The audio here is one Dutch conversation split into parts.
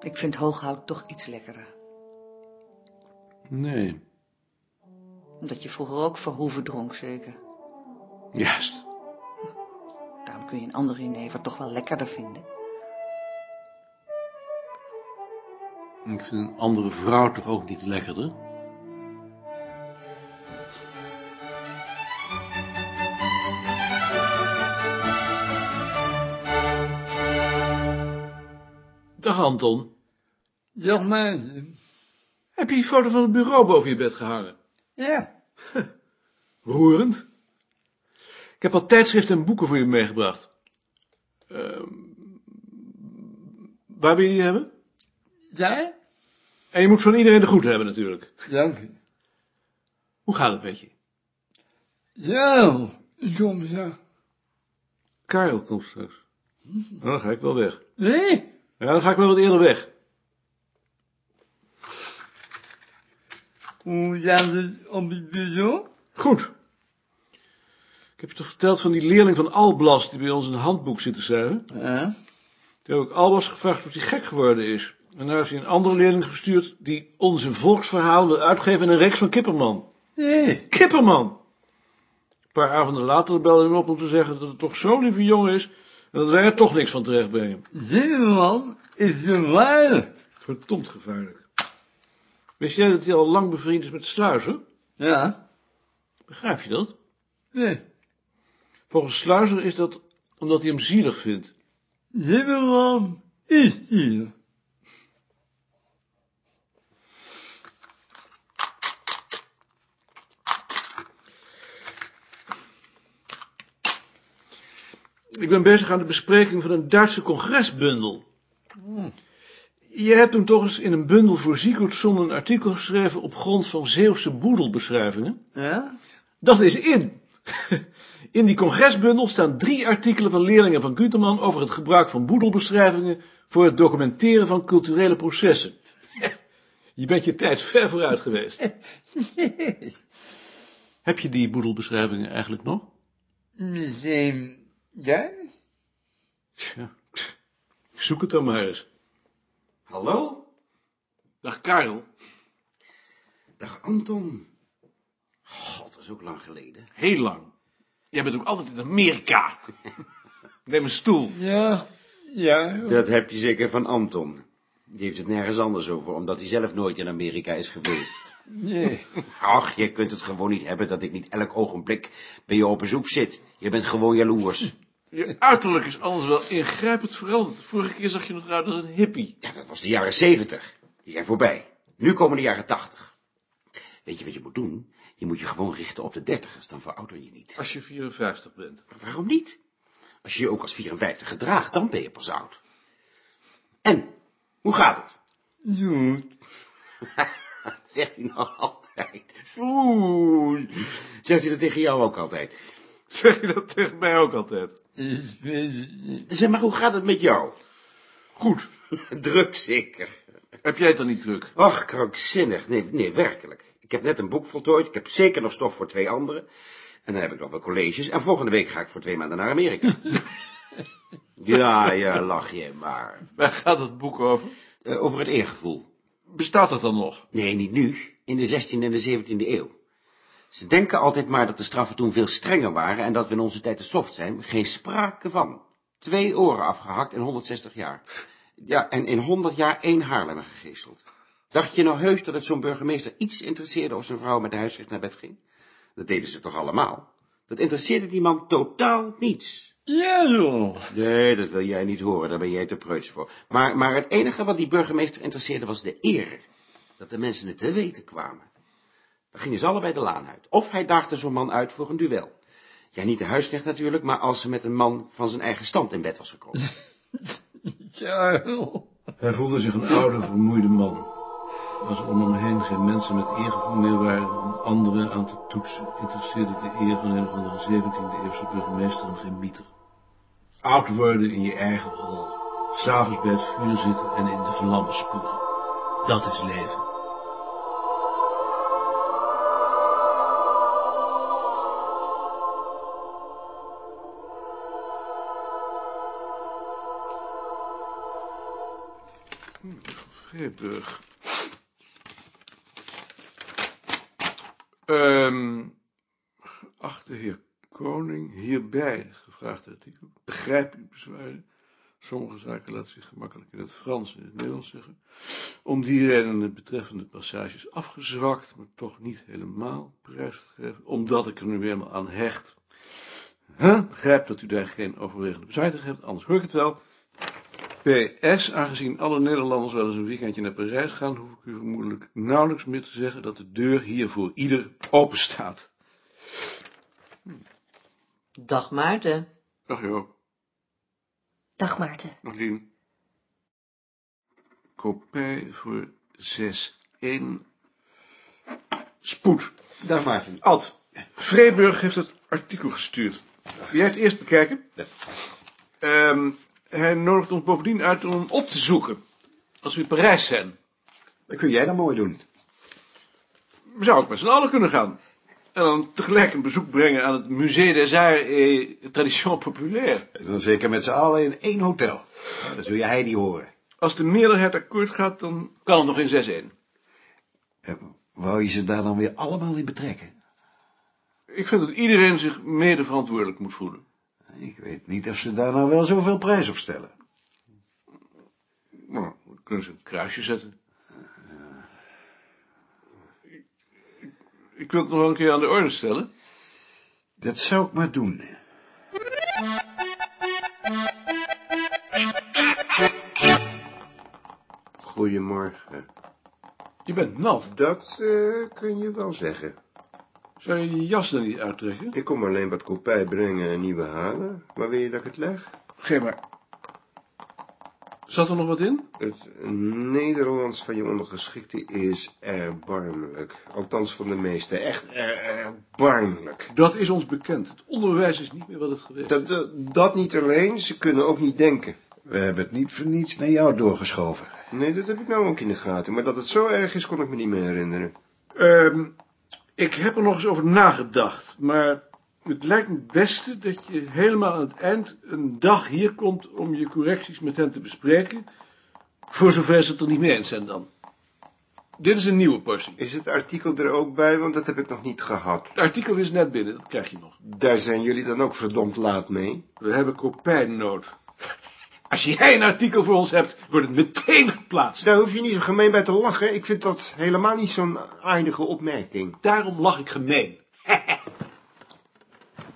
Ik vind hooghout toch iets lekkerder. Nee, Omdat je vroeger ook verhoeven dronk, zeker. juist. Kun je een andere jenever toch wel lekkerder vinden. Ik vind een andere vrouw toch ook niet lekkerder? Dag Anton. Dag. Heb je die foto van het bureau boven je bed gehangen? Ja. Roerend. Ik heb al tijdschriften en boeken voor je meegebracht. Ehm, waar wil je die hebben? Daar? En je moet van iedereen de groeten hebben natuurlijk. Dank u. Hoe gaat het met je? Zo, soms ja. Karel komt straks. Nou, dan ga ik wel weg. Nee? Ja, dan ga ik wel wat eerder weg. Hoe gaat het op het bureau? Goed. Ik heb je toch verteld van die leerling van Alblas die bij ons een handboek zit te schrijven? Ja. Toen heb ik Alblas gevraagd of hij gek geworden is. En daar heeft hij een andere leerling gestuurd die onze volksverhaal wil uitgeven in een reeks van Kipperman. Nee. Kipperman! Een paar avonden later belde hij me op om te zeggen dat het toch zo'n lieve jongen is en dat wij er toch niks van terechtbrengen. Zimmerman is gevaarlijk. Verdomd gevaarlijk. Wist jij dat hij al lang bevriend is met de sluizer? Ja. Begrijp je dat? Nee. Volgens Sluizer is dat omdat hij hem zielig vindt. Zimmerman is hier. Ik ben bezig aan de bespreking van een Duitse congresbundel. Je hebt toen toch eens in een bundel voor Ziekertson een artikel geschreven op grond van Zeeuwse boedelbeschrijvingen? Ja? Dat is in. In die congresbundel staan drie artikelen van leerlingen van Guterman over het gebruik van boedelbeschrijvingen voor het documenteren van culturele processen. Je bent je tijd ver vooruit geweest. Heb je die boedelbeschrijvingen eigenlijk nog? Misschien, ja? Tja, zoek het dan maar eens. Hallo? Dag Karel. Dag Anton. Dat is ook lang geleden. Heel lang. Jij bent ook altijd in Amerika. Neem een stoel. Ja. Ja. Dat heb je zeker van Anton. Die heeft het nergens anders over, omdat hij zelf nooit in Amerika is geweest. Nee. Ach, je kunt het gewoon niet hebben dat ik niet elk ogenblik bij je op bezoek zit. Je bent gewoon jaloers. Je uiterlijk is anders wel ingrijpend veranderd. Vorige keer zag je nog uit als een hippie. Ja, dat was de jaren zeventig. Die zijn voorbij. Nu komen de jaren tachtig. Weet je wat je moet doen? Je moet je gewoon richten op de dertigers, dan verouder je niet. Als je 54 bent. Maar waarom niet? Als je je ook als 54 gedraagt, dan ben je pas oud. En, hoe gaat het? Goed. Dat zegt hij nou altijd. Oeh, zegt hij dat tegen jou ook altijd. Zeg je dat tegen mij ook altijd? Niet. Zeg maar, hoe gaat het met jou? Goed. Druk zeker. Heb jij het dan niet druk? Ach, krankzinnig. Nee, nee, werkelijk. Ik heb net een boek voltooid. Ik heb zeker nog stof voor twee anderen. En dan heb ik nog wel colleges. En volgende week ga ik voor twee maanden naar Amerika. ja, ja, lach je maar. Waar gaat het boek over? Eh, over het eergevoel. Bestaat dat dan nog? Nee, niet nu. In de 16e en de 17e eeuw. Ze denken altijd maar dat de straffen toen veel strenger waren en dat we in onze tijd te soft zijn. Geen sprake van. Twee oren afgehakt in 160 jaar. Ja, en in 100 jaar één Haarlemmer gegeesteld. Dacht je nou heus dat het zo'n burgemeester iets interesseerde of zijn vrouw met de huisrecht naar bed ging? Dat deden ze toch allemaal? Dat interesseerde die man totaal niets. Ja, zo. Nee, dat wil jij niet horen, daar ben jij te preuts voor. Maar, maar het enige wat die burgemeester interesseerde was de eer. Dat de mensen het te weten kwamen. Dan gingen ze allebei de laan uit. Of hij daagde zo'n man uit voor een duel. Ja, niet de huisknecht natuurlijk, maar als ze met een man van zijn eigen stand in bed was gekomen. Charles. Hij voelde zich een oude, vermoeide man. Als er om hem heen geen mensen met eergevoel meer waren om anderen aan te toetsen, interesseerde de eer van een of andere 17e-eeuwse burgemeester hem geen mieter. Oud worden in je eigen hol. S'avonds bij het vuur zitten en in de vlammen spugen. Dat is leven. Vreeburg. Hierbij, gevraagd artikel, begrijp u bezwaren. Sommige zaken laten zich gemakkelijk in het Frans en in het Nederlands zeggen. Om die reden de betreffende passages afgezwakt, maar toch niet helemaal prijsgegeven, omdat ik er nu eenmaal aan hecht. Begrijp dat u daar geen overwegende bezwaar hebt, anders hoor ik het wel. PS, aangezien alle Nederlanders wel eens een weekendje naar Parijs gaan, hoef ik u vermoedelijk nauwelijks meer te zeggen dat de deur hier voor ieder open staat. Dag Maarten. Dag Joop, Dag Maarten. nog Lien. Kopij voor 6-1. Spoed. Dag Maarten. Ad, Vreeburg heeft het artikel gestuurd. Wil jij het eerst bekijken? Ehm, hij nodigt ons bovendien uit om hem op te zoeken. Als we in Parijs zijn. Dat kun jij dan mooi doen. We zouden ook met z'n allen kunnen gaan. En dan tegelijk een bezoek brengen aan het Musée des Arts et Traditions Populaires. En dan zeker met z'n allen in één hotel. Nou, dan zul je Heidi horen. Als de meerderheid akkoord gaat, dan kan het nog in 6-1. En wou je ze daar dan weer allemaal in betrekken? Ik vind dat iedereen zich mede verantwoordelijk moet voelen. Ik weet niet of ze daar nou wel zoveel prijs op stellen. Nou, dan kunnen ze een kruisje zetten. Ik- wil het nog een keer aan de orde stellen. Dat zou ik maar doen. Goedemorgen. Je bent nat. Dat eh, kun je wel zeggen. Zou je je jas dan niet uittrekken? Ik kom alleen wat kopij brengen en nieuwe halen. Maar wil je dat ik het leg? Geef maar. Zat er nog wat in? Het Nederlands van je ondergeschikte is erbarmelijk. Althans van de meeste. Echt er- erbarmelijk. Dat is ons bekend. Het onderwijs is niet meer wat het geweest is. Dat, dat, dat niet alleen, ze kunnen ook niet denken. We hebben het niet voor niets naar jou doorgeschoven. Nee, dat heb ik nou ook in de gaten. Maar dat het zo erg is, kon ik me niet meer herinneren. Ehm, ik heb er nog eens over nagedacht, maar het lijkt me het beste dat je helemaal aan het eind een dag hier komt om je correcties met hen te bespreken, voor zover ze het er niet mee eens zijn dan. Dit is een nieuwe portie. Is het artikel er ook bij, want dat heb ik nog niet gehad. Het artikel is net binnen, dat krijg je nog. Daar zijn jullie dan ook verdomd laat mee. We hebben kopijnood. Als jij een artikel voor ons hebt, wordt het meteen geplaatst. Daar hoef je niet zo gemeen bij te lachen. Ik vind dat helemaal niet zo'n aardige opmerking. Daarom lach ik gemeen.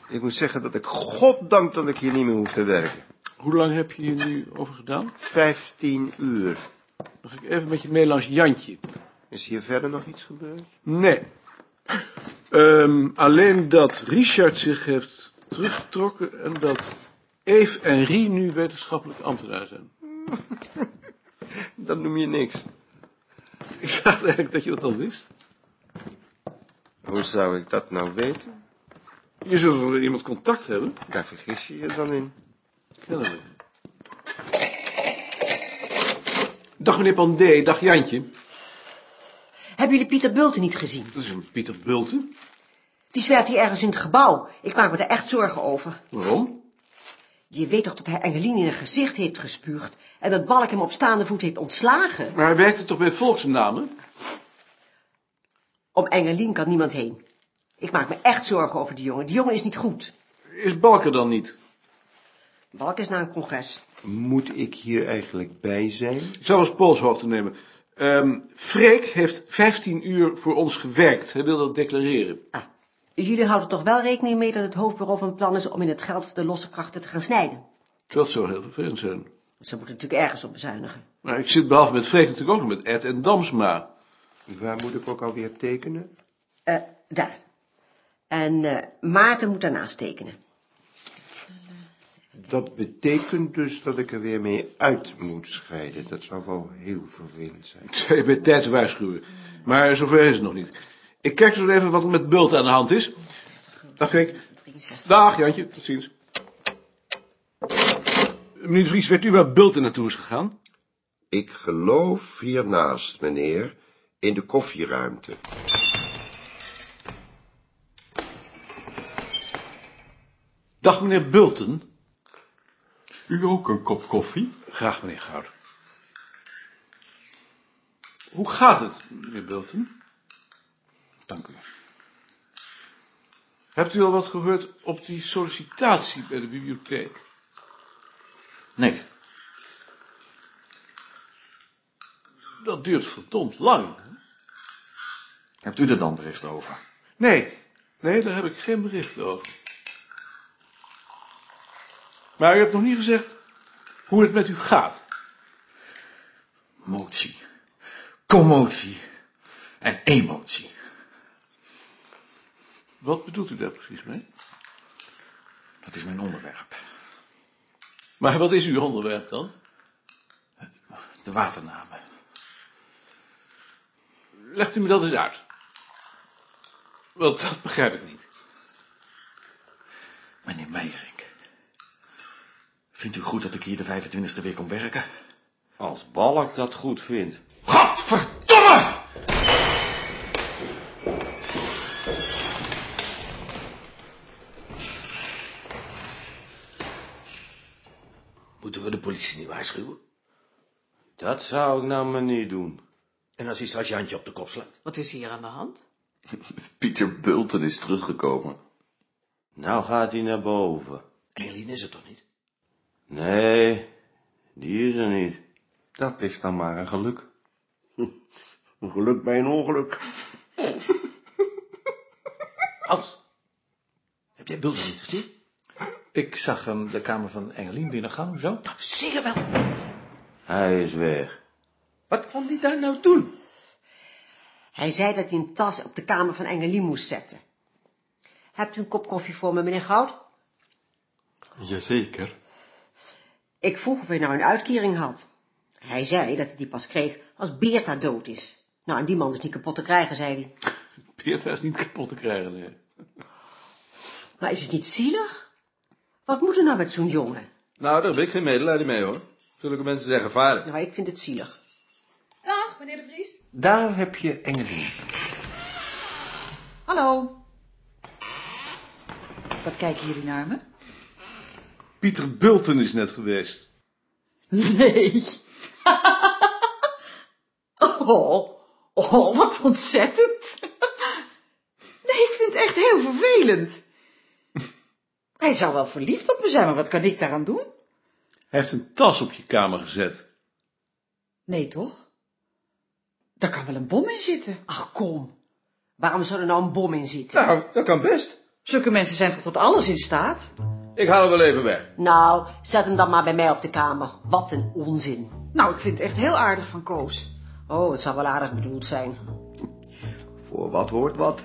Ik moet zeggen dat ik goddank dat ik hier niet meer hoef te werken. Hoe lang heb je hier nu over gedaan? Vijftien uur. Dan ga ik even met je mee langs Jantje. Is hier verder nog iets gebeurd? Nee. Ehm, alleen dat Richard zich heeft teruggetrokken en dat Eve en Rie nu wetenschappelijk ambtenaar zijn. Dat noem je niks. Ik dacht eigenlijk dat je dat al wist. Hoe zou ik dat nou weten? Je zult wel met iemand contact hebben. Daar vergis je je dan in. Kennelijk. Dag meneer Pandé, dag Jantje. Hebben jullie Pieter Bulten niet gezien? Dat is een Pieter Bulten. Die zwerft hier ergens in het gebouw. Ik maak me er echt zorgen over. Waarom? Je weet toch dat hij Engelien in haar gezicht heeft gespuugd... en dat Balk hem op staande voet heeft ontslagen? Maar hij werkte toch bij Volksnamen? Om Engelien kan niemand heen. Ik maak me echt zorgen over die jongen. Die jongen is niet goed. Is Balker dan niet? Balk is naar een congres. Moet ik hier eigenlijk bij zijn? Ik zal eens polshoogte nemen. Ehm Freek heeft 15 uur voor ons gewerkt. Hij wil dat declareren. Ah, jullie houden toch wel rekening mee dat het hoofdbureau van plan is... om in het geld voor de losse krachten te gaan snijden? Dat zou heel vervelend zijn. Ze moeten natuurlijk ergens op bezuinigen. Maar ik zit behalve met Freek natuurlijk ook nog met Ed en Damsma. Waar moet ik ook alweer tekenen? Eh, daar. En eh, Maarten moet daarnaast tekenen. Dat betekent dus dat ik er weer mee uit moet scheiden. Dat zou wel heel vervelend zijn. Ik zou je bij tijds waarschuwen. Maar zover is het nog niet. Ik kijk zo even wat er met Bult aan de hand is. Dag. 63. Dag Jantje. Tot ziens. Meneer Vries, weet u waar Bulten naartoe is gegaan? Ik geloof hiernaast, meneer, in de koffieruimte. Dag, meneer Bulten. U ook een kop koffie? Graag, meneer Goud. Hoe gaat het, meneer Bulten? Dank u. Hebt u al wat gehoord op die sollicitatie bij de bibliotheek? Nee. Dat duurt verdomd lang. hè? Hebt u er dan bericht over? Nee, nee, daar heb ik geen bericht over. Maar u hebt nog niet gezegd hoe het met u gaat. Motie. Commotie. En emotie. Wat bedoelt u daar precies mee? Dat is mijn onderwerp. Maar wat is uw onderwerp dan? De waternamen. Legt u me dat eens uit. Want dat begrijp ik niet. Meneer Meijerink. Vindt u goed dat ik hier de 25e weer kom werken? Als Balk dat goed vindt. Godverdomme! Moeten we de politie niet waarschuwen? Dat zou ik nou maar niet doen. En als hij straks Jantje op de kop slaat? Wat is hier aan de hand? Pieter Bulten is teruggekomen. Nou gaat hij naar boven. Engelien is het toch niet? Nee, die is er niet. Dat is dan maar een geluk. Een geluk bij een ongeluk. Hans, heb jij Bulten niet gezien? Ik zag hem de kamer van Engelien binnengaan, hoezo? Nou, zeker wel. Hij is weg. Wat kwam die daar nou doen? Hij zei dat hij een tas op de kamer van Engelien moest zetten. Hebt u een kop koffie voor me, meneer Goud? Jazeker. Ik vroeg of hij nou een uitkering had. Hij zei dat hij die pas kreeg als Beerta dood is. Nou, en die man is niet kapot te krijgen, zei hij. Peerta is niet kapot te krijgen, nee. Maar is het niet zielig? Wat moet er nou met zo'n jongen? Nou, daar heb ik geen medelijden mee, hoor. Zulke mensen zijn gevaarlijk. Nou, ik vind het zielig. Dag, meneer de Vries. Daar heb je Engelien. Hallo. Wat kijken jullie naar me? Pieter Bulten is net geweest. Nee. oh, oh, wat ontzettend. nee, ik vind het echt heel vervelend. Hij zou wel verliefd op me zijn, maar wat kan ik daaraan doen? Hij heeft een tas op je kamer gezet. Nee, toch? Daar kan wel een bom in zitten. Ach, kom. Waarom zou er nou een bom in zitten? Nou, dat kan best. Zulke mensen zijn toch tot alles in staat? Ik haal hem wel even weg. Nou, zet hem dan maar bij mij op de kamer. Wat een onzin. Nou, ik vind het echt heel aardig van Koos. Oh, het zou wel aardig bedoeld zijn. Voor wat hoort wat.